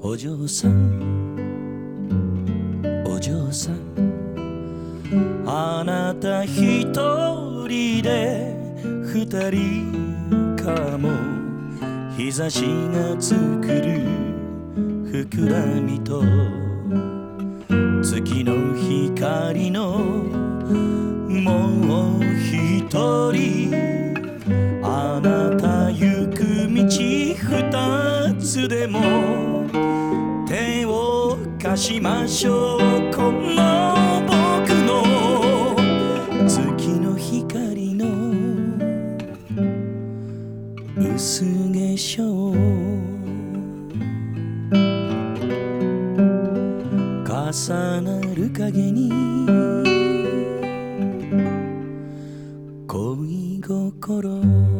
お嬢さん。お嬢さん。あなた一人で二人かも日差しが作る膨らみと月の光のもう一人。あなた行く道二つでも。しましょう。この僕の月の光の薄化粧。重なる影に恋心。